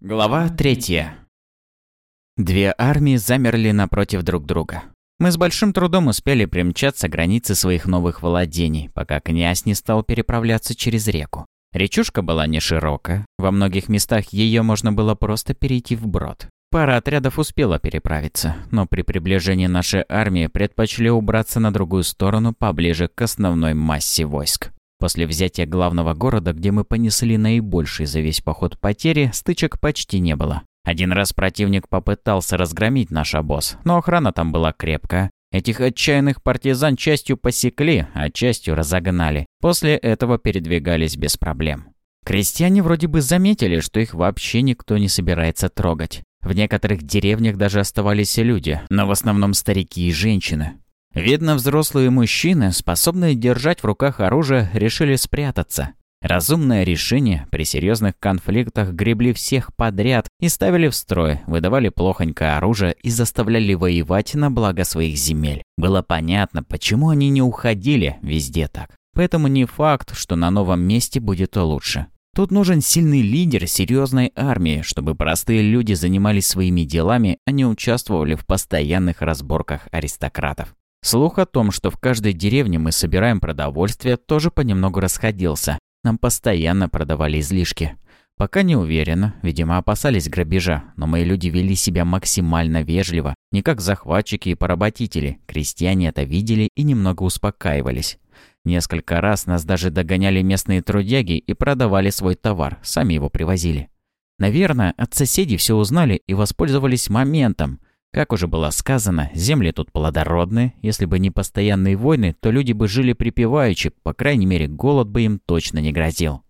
Глава 3. Две армии замерли напротив друг друга. Мы с большим трудом успели примчаться к границе своих новых владений, пока князь не стал переправляться через реку. Речушка была не широка, во многих местах ее можно было просто перейти вброд. Пара отрядов успела переправиться, но при приближении нашей армии предпочли убраться на другую сторону поближе к основной массе войск. После взятия главного города, где мы понесли наибольший за весь поход потери, стычек почти не было. Один раз противник попытался разгромить наш обоз, но охрана там была крепкая. Этих отчаянных партизан частью посекли, а частью разогнали. После этого передвигались без проблем. Крестьяне вроде бы заметили, что их вообще никто не собирается трогать. В некоторых деревнях даже оставались люди, но в основном старики и женщины. Видно, взрослые мужчины, способные держать в руках оружие, решили спрятаться. Разумное решение при серьезных конфликтах гребли всех подряд и ставили в строй, выдавали плохонькое оружие и заставляли воевать на благо своих земель. Было понятно, почему они не уходили везде так. Поэтому не факт, что на новом месте будет лучше. Тут нужен сильный лидер серьезной армии, чтобы простые люди занимались своими делами, а не участвовали в постоянных разборках аристократов. Слух о том, что в каждой деревне мы собираем продовольствие, тоже понемногу расходился. Нам постоянно продавали излишки. Пока не уверен, видимо, опасались грабежа, но мои люди вели себя максимально вежливо, не как захватчики и поработители. Крестьяне это видели и немного успокаивались. Несколько раз нас даже догоняли местные трудяги и продавали свой товар, сами его привозили. Наверное, от соседей все узнали и воспользовались моментом. Как уже было сказано, земли тут плодородны. Если бы не постоянные войны, то люди бы жили припеваючи, по крайней мере, голод бы им точно не грозил.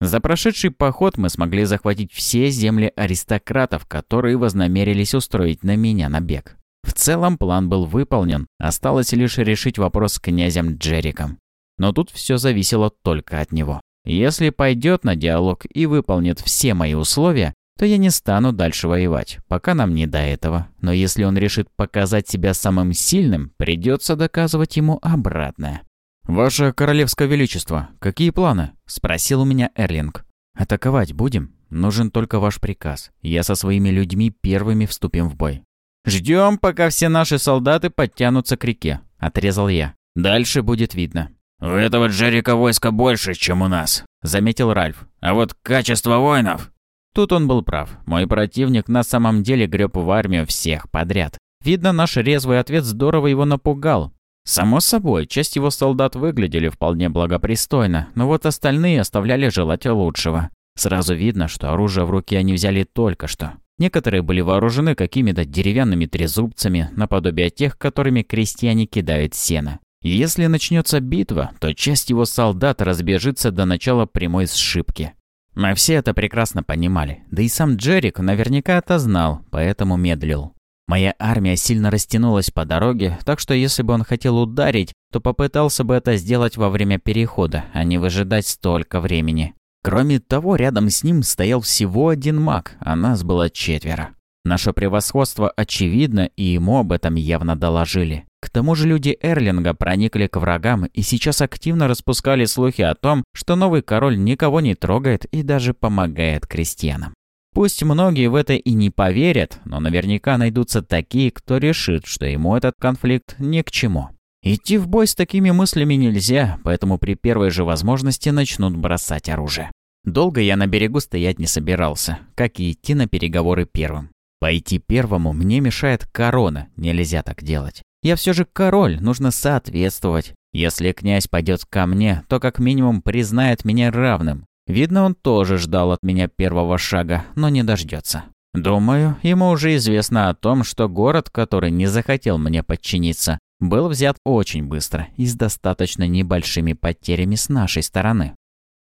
За прошедший поход мы смогли захватить все земли аристократов, которые вознамерились устроить на меня набег. В целом план был выполнен, осталось лишь решить вопрос с князем Джериком. Но тут все зависело только от него. Если пойдет на диалог и выполнит все мои условия, то я не стану дальше воевать, пока нам не до этого. Но если он решит показать себя самым сильным, придется доказывать ему обратное. «Ваше Королевское Величество, какие планы?» – спросил у меня Эрлинг. «Атаковать будем? Нужен только ваш приказ. Я со своими людьми первыми вступим в бой». «Ждем, пока все наши солдаты подтянутся к реке», – отрезал я. «Дальше будет видно». «У этого Джерика войска больше, чем у нас», – заметил Ральф. «А вот качество воинов...» Тут он был прав. Мой противник на самом деле греб в армию всех подряд. Видно, наш резвый ответ здорово его напугал. Само собой, часть его солдат выглядели вполне благопристойно, но вот остальные оставляли желать лучшего. Сразу видно, что оружие в руки они взяли только что. Некоторые были вооружены какими-то деревянными трезубцами, наподобие тех, которыми крестьяне кидают сено. Если начнется битва, то часть его солдат разбежится до начала прямой сшибки. Мы все это прекрасно понимали, да и сам Джерик наверняка это знал, поэтому медлил. Моя армия сильно растянулась по дороге, так что если бы он хотел ударить, то попытался бы это сделать во время перехода, а не выжидать столько времени. Кроме того, рядом с ним стоял всего один маг, а нас было четверо. Наше превосходство очевидно, и ему об этом явно доложили. К тому же люди Эрлинга проникли к врагам и сейчас активно распускали слухи о том, что новый король никого не трогает и даже помогает крестьянам. Пусть многие в это и не поверят, но наверняка найдутся такие, кто решит, что ему этот конфликт ни к чему. Идти в бой с такими мыслями нельзя, поэтому при первой же возможности начнут бросать оружие. Долго я на берегу стоять не собирался, как и идти на переговоры первым. Пойти первому мне мешает корона, нельзя так делать. Я все же король, нужно соответствовать. Если князь пойдет ко мне, то как минимум признает меня равным. Видно, он тоже ждал от меня первого шага, но не дождется. Думаю, ему уже известно о том, что город, который не захотел мне подчиниться, был взят очень быстро и с достаточно небольшими потерями с нашей стороны.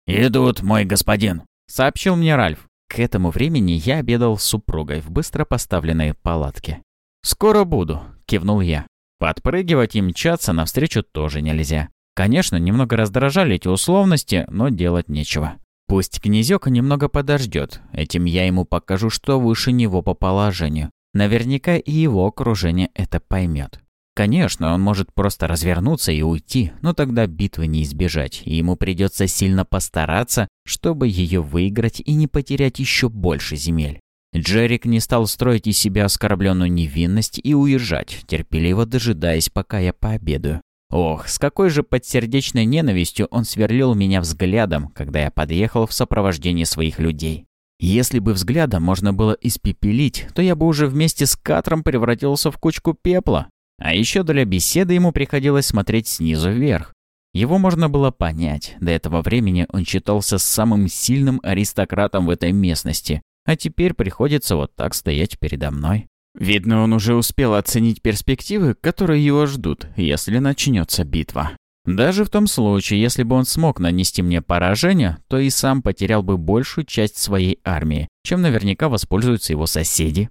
«Идут, мой господин», — сообщил мне Ральф. К этому времени я обедал с супругой в быстро поставленной палатке. «Скоро буду», — кивнул я. Подпрыгивать и мчаться навстречу тоже нельзя. Конечно, немного раздражали эти условности, но делать нечего. Пусть князёк немного подождет. Этим я ему покажу, что выше него по положению. Наверняка и его окружение это поймет. Конечно, он может просто развернуться и уйти, но тогда битвы не избежать, и ему придется сильно постараться, чтобы ее выиграть и не потерять еще больше земель. Джерик не стал строить из себя оскорбленную невинность и уезжать, терпеливо дожидаясь, пока я пообедаю. Ох, с какой же подсердечной ненавистью он сверлил меня взглядом, когда я подъехал в сопровождении своих людей. Если бы взглядом можно было испепелить, то я бы уже вместе с Катром превратился в кучку пепла. А еще для беседы ему приходилось смотреть снизу вверх. Его можно было понять. До этого времени он считался самым сильным аристократом в этой местности а теперь приходится вот так стоять передо мной. Видно, он уже успел оценить перспективы, которые его ждут, если начнется битва. Даже в том случае, если бы он смог нанести мне поражение, то и сам потерял бы большую часть своей армии, чем наверняка воспользуются его соседи.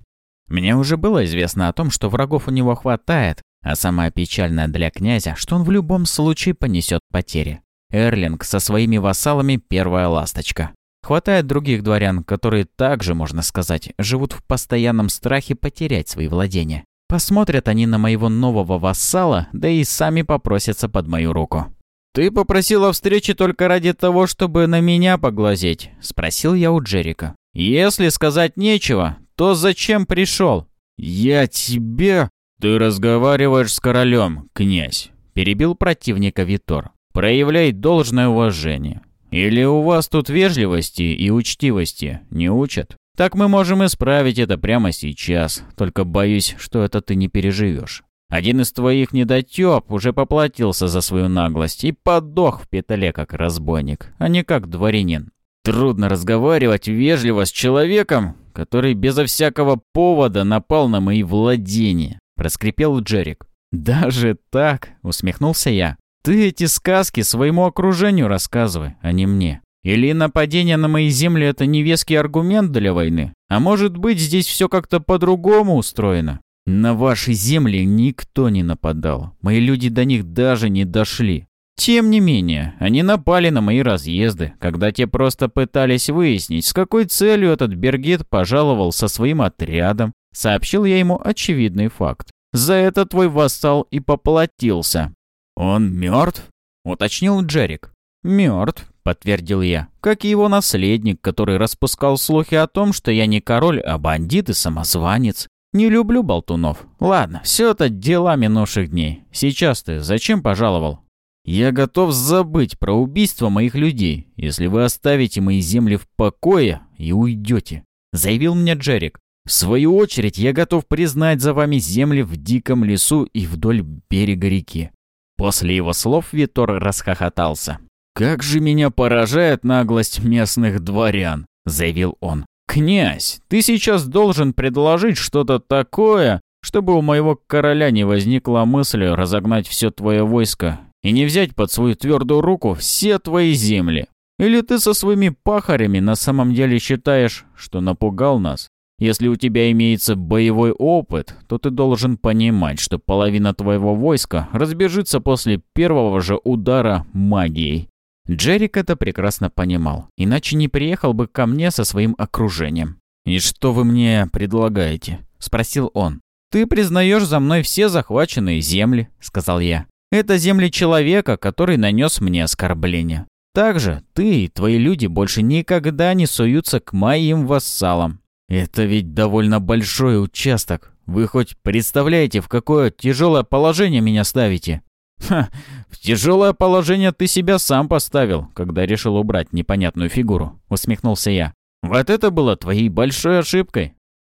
Мне уже было известно о том, что врагов у него хватает, а самое печальное для князя, что он в любом случае понесет потери. Эрлинг со своими вассалами – первая ласточка. Хватает других дворян, которые также, можно сказать, живут в постоянном страхе потерять свои владения. Посмотрят они на моего нового вассала, да и сами попросятся под мою руку. «Ты попросила встречи только ради того, чтобы на меня поглазеть?» – спросил я у Джерика. «Если сказать нечего, то зачем пришел?» «Я тебе...» «Ты разговариваешь с королем, князь», – перебил противника Витор. «Проявляй должное уважение. Или у вас тут вежливости и учтивости не учат? Так мы можем исправить это прямо сейчас, только боюсь, что это ты не переживешь. Один из твоих недотеп уже поплатился за свою наглость и подох в петле как разбойник, а не как дворянин. Трудно разговаривать вежливо с человеком, который безо всякого повода напал на мои владения, проскрипел Джерик. «Даже так?» — усмехнулся я. Ты эти сказки своему окружению рассказывай, а не мне. Или нападение на мои земли — это невеский аргумент для войны? А может быть, здесь все как-то по-другому устроено? На ваши земли никто не нападал. Мои люди до них даже не дошли. Тем не менее, они напали на мои разъезды, когда те просто пытались выяснить, с какой целью этот Бергит пожаловал со своим отрядом. Сообщил я ему очевидный факт. За это твой вассал и поплатился. «Он мертв?» — уточнил Джерик. «Мертв», — подтвердил я, — «как и его наследник, который распускал слухи о том, что я не король, а бандит и самозванец. Не люблю болтунов. Ладно, все это дела минувших дней. Сейчас ты зачем пожаловал?» «Я готов забыть про убийство моих людей, если вы оставите мои земли в покое и уйдете», — заявил мне Джерик. «В свою очередь я готов признать за вами земли в диком лесу и вдоль берега реки. После его слов Витор расхохотался. «Как же меня поражает наглость местных дворян!» – заявил он. «Князь, ты сейчас должен предложить что-то такое, чтобы у моего короля не возникла мысль разогнать все твое войско и не взять под свою твердую руку все твои земли. Или ты со своими пахарями на самом деле считаешь, что напугал нас если у тебя имеется боевой опыт, то ты должен понимать, что половина твоего войска разбежится после первого же удара магией. Джерик это прекрасно понимал, иначе не приехал бы ко мне со своим окружением. «И что вы мне предлагаете?» – спросил он. «Ты признаешь за мной все захваченные земли», – сказал я. «Это земли человека, который нанес мне оскорбление. Также ты и твои люди больше никогда не суются к моим вассалам. Это ведь довольно большой участок. Вы хоть представляете, в какое тяжелое положение меня ставите? Ха, в тяжелое положение ты себя сам поставил, когда решил убрать непонятную фигуру, усмехнулся я. Вот это было твоей большой ошибкой.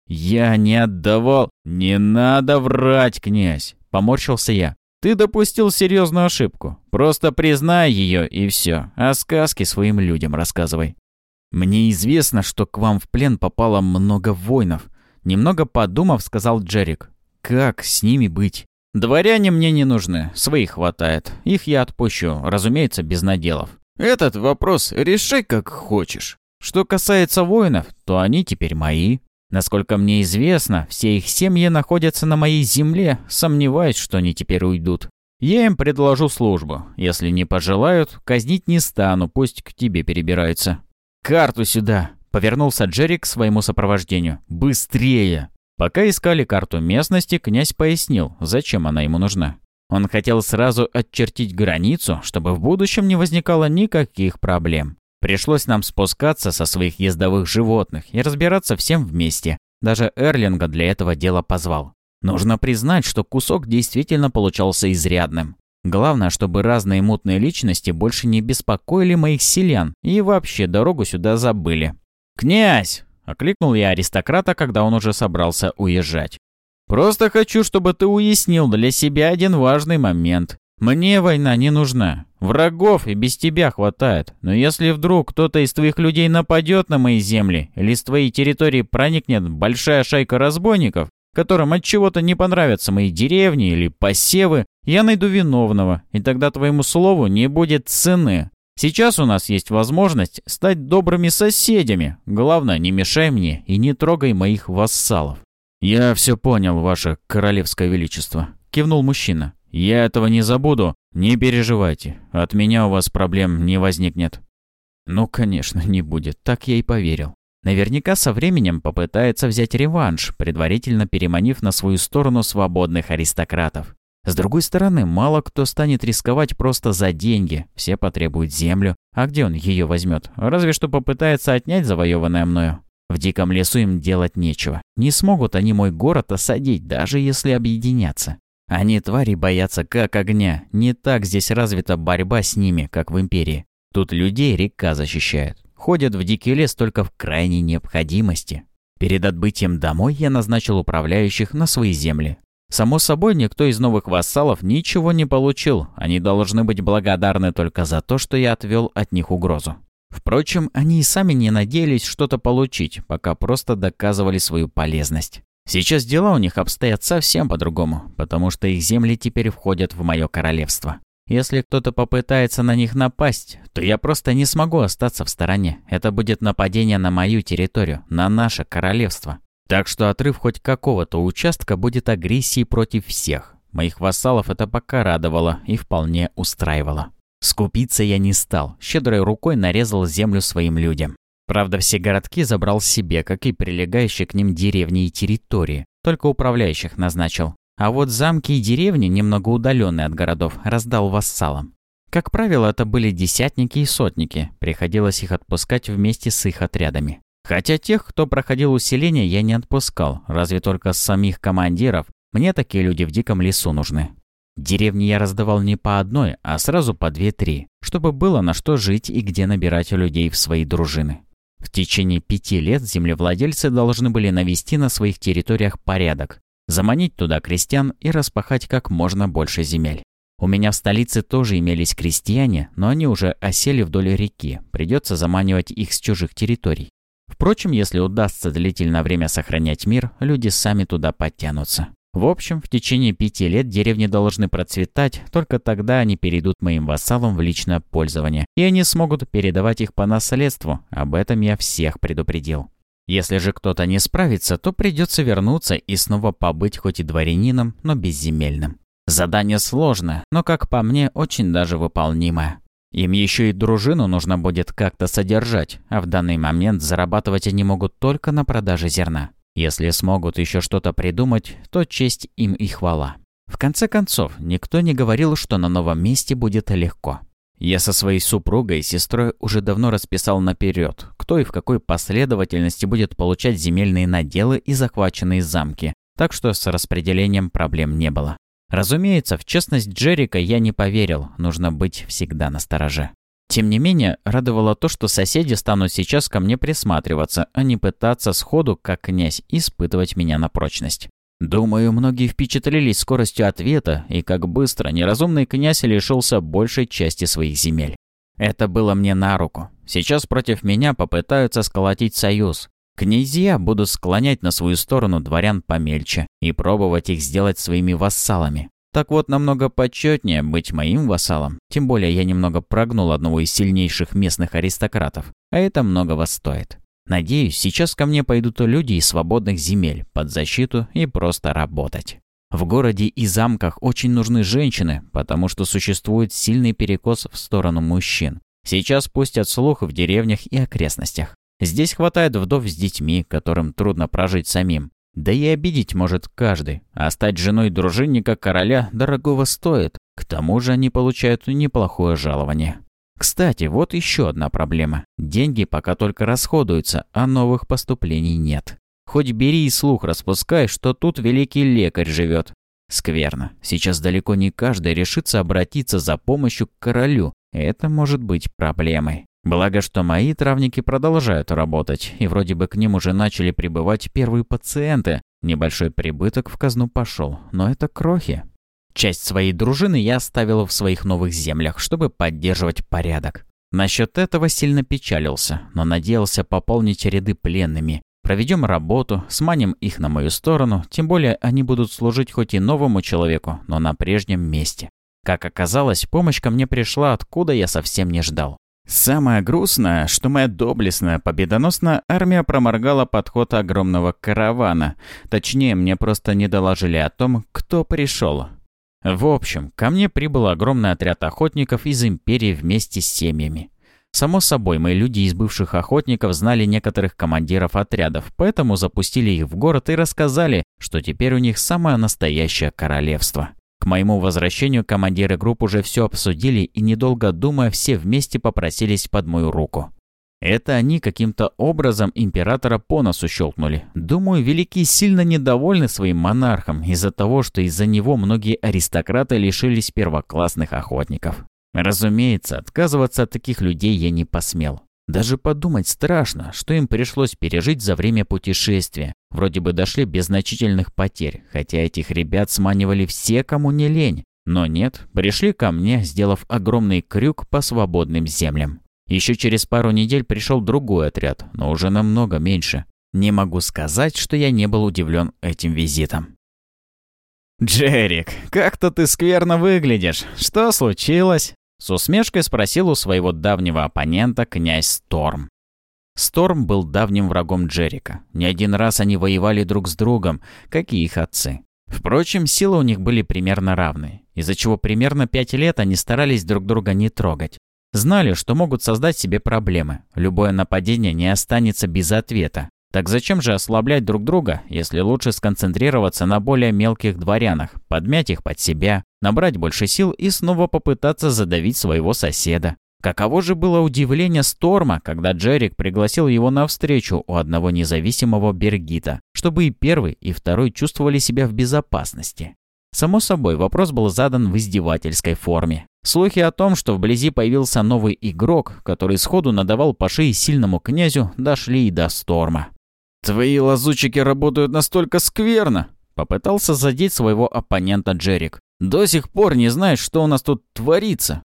Я не отдавал. Не надо врать, князь, поморщился я. Ты допустил серьезную ошибку. Просто признай ее и все. А сказки своим людям рассказывай. «Мне известно, что к вам в плен попало много воинов», — немного подумав, сказал Джерик. «Как с ними быть?» «Дворяне мне не нужны, своих хватает. Их я отпущу, разумеется, без наделов». «Этот вопрос решай как хочешь. Что касается воинов, то они теперь мои. Насколько мне известно, все их семьи находятся на моей земле, сомневаюсь, что они теперь уйдут. Я им предложу службу. Если не пожелают, казнить не стану, пусть к тебе перебираются. «Карту сюда!» — повернулся Джерри к своему сопровождению. «Быстрее!» Пока искали карту местности, князь пояснил, зачем она ему нужна. Он хотел сразу отчертить границу, чтобы в будущем не возникало никаких проблем. Пришлось нам спускаться со своих ездовых животных и разбираться всем вместе. Даже Эрлинга для этого дела позвал. Нужно признать, что кусок действительно получался изрядным. Главное, чтобы разные мутные личности больше не беспокоили моих селян и вообще дорогу сюда забыли. «Князь!» — окликнул я аристократа, когда он уже собрался уезжать. «Просто хочу, чтобы ты уяснил для себя один важный момент. Мне война не нужна. Врагов и без тебя хватает. Но если вдруг кто-то из твоих людей нападет на мои земли или с твоей территории проникнет большая шайка разбойников, которым от чего-то не понравятся мои деревни или посевы, я найду виновного, и тогда твоему слову не будет цены. Сейчас у нас есть возможность стать добрыми соседями. Главное, не мешай мне и не трогай моих вассалов. Я все понял, ваше королевское величество, кивнул мужчина. Я этого не забуду. Не переживайте, от меня у вас проблем не возникнет. Ну, конечно, не будет, так я и поверил. Наверняка со временем попытается взять реванш, предварительно переманив на свою сторону свободных аристократов. С другой стороны, мало кто станет рисковать просто за деньги, все потребуют землю. А где он ее возьмет? Разве что попытается отнять завоеванное мною. В диком лесу им делать нечего. Не смогут они мой город осадить, даже если объединятся. Они твари боятся как огня. Не так здесь развита борьба с ними, как в Империи. Тут людей река защищает. Ходят в дикий лес только в крайней необходимости. Перед отбытием домой я назначил управляющих на свои земли. Само собой, никто из новых вассалов ничего не получил. Они должны быть благодарны только за то, что я отвел от них угрозу. Впрочем, они и сами не надеялись что-то получить, пока просто доказывали свою полезность. Сейчас дела у них обстоят совсем по-другому, потому что их земли теперь входят в мое королевство. Если кто-то попытается на них напасть, то я просто не смогу остаться в стороне. Это будет нападение на мою территорию, на наше королевство. Так что отрыв хоть какого-то участка будет агрессией против всех. Моих вассалов это пока радовало и вполне устраивало. Скупиться я не стал, щедрой рукой нарезал землю своим людям. Правда, все городки забрал себе, как и прилегающие к ним деревни и территории, только управляющих назначил. А вот замки и деревни, немного удаленные от городов, раздал вассалам. Как правило, это были десятники и сотники, приходилось их отпускать вместе с их отрядами. Хотя тех, кто проходил усиление, я не отпускал, разве только самих командиров. Мне такие люди в диком лесу нужны. Деревни я раздавал не по одной, а сразу по две-три, чтобы было на что жить и где набирать людей в свои дружины. В течение пяти лет землевладельцы должны были навести на своих территориях порядок, заманить туда крестьян и распахать как можно больше земель. У меня в столице тоже имелись крестьяне, но они уже осели вдоль реки, придется заманивать их с чужих территорий. Впрочем, если удастся длительное время сохранять мир, люди сами туда подтянутся. В общем, в течение пяти лет деревни должны процветать, только тогда они перейдут моим вассалам в личное пользование, и они смогут передавать их по наследству, об этом я всех предупредил. Если же кто-то не справится, то придется вернуться и снова побыть хоть и дворянином, но безземельным. Задание сложное, но, как по мне, очень даже выполнимое. Им еще и дружину нужно будет как-то содержать, а в данный момент зарабатывать они могут только на продаже зерна. Если смогут еще что-то придумать, то честь им и хвала. В конце концов, никто не говорил, что на новом месте будет легко. Я со своей супругой и сестрой уже давно расписал наперед, кто и в какой последовательности будет получать земельные наделы и захваченные замки, так что с распределением проблем не было. Разумеется, в честность Джерика я не поверил, нужно быть всегда настороже. Тем не менее, радовало то, что соседи станут сейчас ко мне присматриваться, а не пытаться сходу, как князь, испытывать меня на прочность. Думаю, многие впечатлились скоростью ответа и как быстро неразумный князь лишился большей части своих земель. Это было мне на руку. Сейчас против меня попытаются сколотить союз. Князья будут склонять на свою сторону дворян помельче и пробовать их сделать своими вассалами. Так вот, намного почетнее быть моим вассалом, тем более я немного прогнул одного из сильнейших местных аристократов, а это многого стоит. Надеюсь, сейчас ко мне пойдут люди из свободных земель под защиту и просто работать. В городе и замках очень нужны женщины, потому что существует сильный перекос в сторону мужчин. Сейчас пустят слух в деревнях и окрестностях. Здесь хватает вдов с детьми, которым трудно прожить самим. Да и обидеть может каждый, а стать женой дружинника короля дорогого стоит. К тому же они получают неплохое жалование. Кстати, вот еще одна проблема. Деньги пока только расходуются, а новых поступлений нет. Хоть бери и слух распускай, что тут великий лекарь живет. Скверно. Сейчас далеко не каждый решится обратиться за помощью к королю. Это может быть проблемой. Благо, что мои травники продолжают работать, и вроде бы к ним уже начали прибывать первые пациенты. Небольшой прибыток в казну пошел, но это крохи. Часть своей дружины я оставил в своих новых землях, чтобы поддерживать порядок. Насчет этого сильно печалился, но надеялся пополнить ряды пленными. Проведем работу, сманим их на мою сторону, тем более они будут служить хоть и новому человеку, но на прежнем месте. Как оказалось, помощь ко мне пришла, откуда я совсем не ждал. Самое грустное, что моя доблестная, победоносная армия проморгала подход огромного каравана. Точнее, мне просто не доложили о том, кто пришел. В общем, ко мне прибыл огромный отряд охотников из империи вместе с семьями. Само собой, мои люди из бывших охотников знали некоторых командиров отрядов, поэтому запустили их в город и рассказали, что теперь у них самое настоящее королевство. К моему возвращению командиры групп уже все обсудили и, недолго думая, все вместе попросились под мою руку. Это они каким-то образом императора по носу щелкнули. Думаю, великие сильно недовольны своим монархом из-за того, что из-за него многие аристократы лишились первоклассных охотников. Разумеется, отказываться от таких людей я не посмел. Даже подумать страшно, что им пришлось пережить за время путешествия. Вроде бы дошли без значительных потерь, хотя этих ребят сманивали все, кому не лень. Но нет, пришли ко мне, сделав огромный крюк по свободным землям. Еще через пару недель пришел другой отряд, но уже намного меньше. Не могу сказать, что я не был удивлен этим визитом. «Джерик, как-то ты скверно выглядишь. Что случилось?» С усмешкой спросил у своего давнего оппонента князь Сторм. Сторм был давним врагом Джерика. Не один раз они воевали друг с другом, как и их отцы. Впрочем, силы у них были примерно равны, из-за чего примерно пять лет они старались друг друга не трогать. Знали, что могут создать себе проблемы. Любое нападение не останется без ответа. Так зачем же ослаблять друг друга, если лучше сконцентрироваться на более мелких дворянах, подмять их под себя, набрать больше сил и снова попытаться задавить своего соседа? Каково же было удивление Сторма, когда Джерик пригласил его на встречу у одного независимого Бергита, чтобы и первый, и второй чувствовали себя в безопасности. Само собой, вопрос был задан в издевательской форме. Слухи о том, что вблизи появился новый игрок, который сходу надавал по шее сильному князю, дошли и до Сторма. «Твои лазучики работают настолько скверно!» — попытался задеть своего оппонента Джерик. «До сих пор не знаешь, что у нас тут творится!»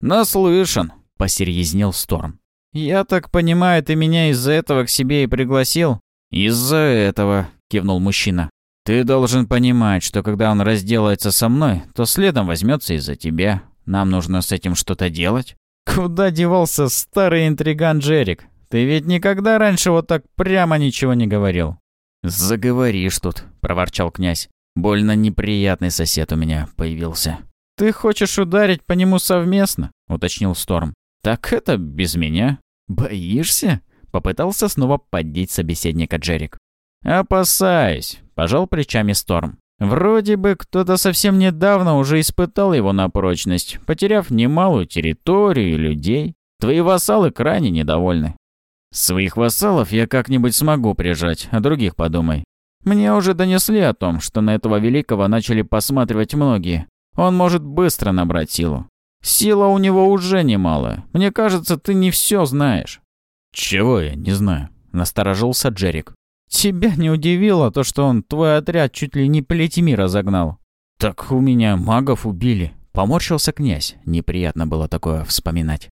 «Наслышан!» — посерьезнел Сторм. «Я так понимаю, ты меня из-за этого к себе и пригласил?» «Из-за этого!» — кивнул мужчина. Ты должен понимать, что когда он разделается со мной, то следом возьмется и за тебя. Нам нужно с этим что-то делать. Куда девался старый интриган Джерик? Ты ведь никогда раньше вот так прямо ничего не говорил. Заговоришь тут, проворчал князь. Больно неприятный сосед у меня появился. Ты хочешь ударить по нему совместно? уточнил Сторм. Так это без меня. Боишься? Попытался снова поддеть собеседника Джерик. «Опасаюсь», — пожал плечами Сторм. Вроде бы кто-то совсем недавно уже испытал его на прочность, потеряв немалую территорию и людей. Твои вассалы крайне недовольны. Своих вассалов я как-нибудь смогу прижать, а других подумай. Мне уже донесли о том, что на этого великого начали посматривать многие. Он может быстро набрать силу. Сила у него уже немалая. Мне кажется, ты не все знаешь. Чего я не знаю? Насторожился Джерик. Тебя не удивило то, что он твой отряд чуть ли не плетьми загнал? Так у меня магов убили. Поморщился князь. Неприятно было такое вспоминать.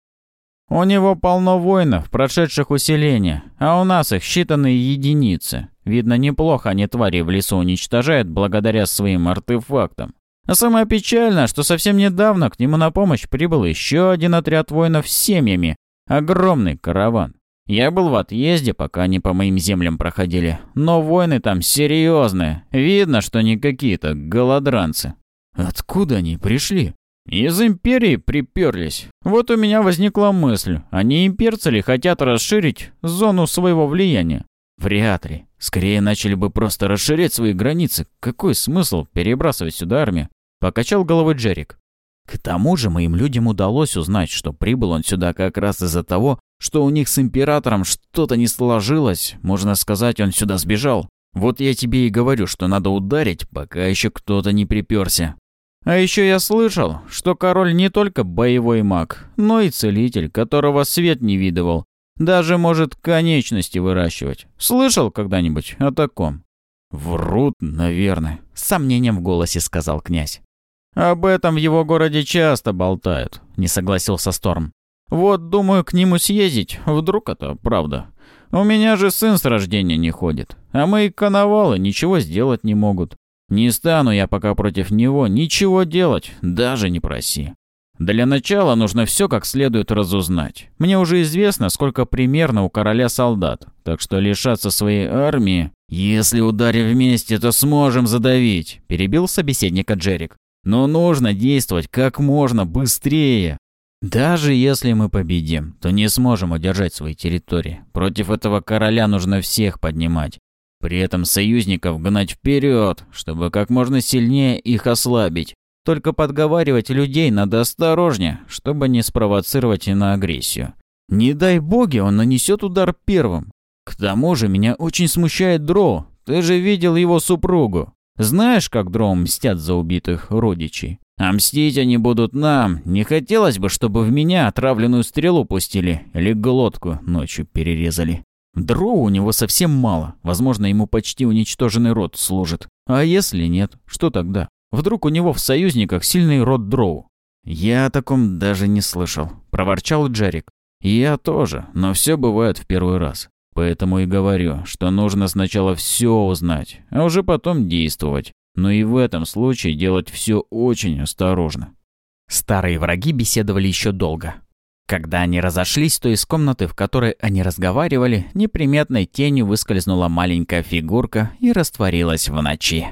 У него полно воинов, прошедших усиление, а у нас их считанные единицы. Видно, неплохо они твари в лесу уничтожают благодаря своим артефактам. А самое печальное, что совсем недавно к нему на помощь прибыл еще один отряд воинов с семьями. Огромный караван. Я был в отъезде, пока они по моим землям проходили, но войны там серьезные. Видно, что не какие-то голодранцы. Откуда они пришли? Из империи приперлись. Вот у меня возникла мысль, они имперцы ли хотят расширить зону своего влияния? Вряд ли. Скорее начали бы просто расширять свои границы. Какой смысл перебрасывать сюда армию? Покачал головой Джерик. К тому же моим людям удалось узнать, что прибыл он сюда как раз из-за того, что у них с императором что-то не сложилось, можно сказать, он сюда сбежал. Вот я тебе и говорю, что надо ударить, пока еще кто-то не приперся. А еще я слышал, что король не только боевой маг, но и целитель, которого свет не видывал. Даже может конечности выращивать. Слышал когда-нибудь о таком? «Врут, наверное», — с сомнением в голосе сказал князь. «Об этом в его городе часто болтают», — не согласился Сторм. Вот, думаю, к нему съездить. Вдруг это правда. У меня же сын с рождения не ходит. А мои коновалы ничего сделать не могут. Не стану я пока против него ничего делать, даже не проси. Для начала нужно все как следует разузнать. Мне уже известно, сколько примерно у короля солдат. Так что лишаться своей армии... «Если ударим вместе, то сможем задавить», – перебил собеседника Джерик. Но нужно действовать как можно быстрее. Даже если мы победим, то не сможем удержать свои территории. Против этого короля нужно всех поднимать. При этом союзников гнать вперед, чтобы как можно сильнее их ослабить. Только подговаривать людей надо осторожнее, чтобы не спровоцировать на агрессию. Не дай боги, он нанесет удар первым. К тому же меня очень смущает Дро. Ты же видел его супругу. Знаешь, как дроу мстят за убитых родичей? А мстить они будут нам. Не хотелось бы, чтобы в меня отравленную стрелу пустили или глотку ночью перерезали. Дроу у него совсем мало. Возможно, ему почти уничтоженный род служит. А если нет, что тогда? Вдруг у него в союзниках сильный род дроу? «Я о таком даже не слышал», — проворчал Джерик. «Я тоже, но все бывает в первый раз. Поэтому и говорю, что нужно сначала все узнать, а уже потом действовать. Но и в этом случае делать все очень осторожно. Старые враги беседовали еще долго. Когда они разошлись, то из комнаты, в которой они разговаривали, неприметной тенью выскользнула маленькая фигурка и растворилась в ночи.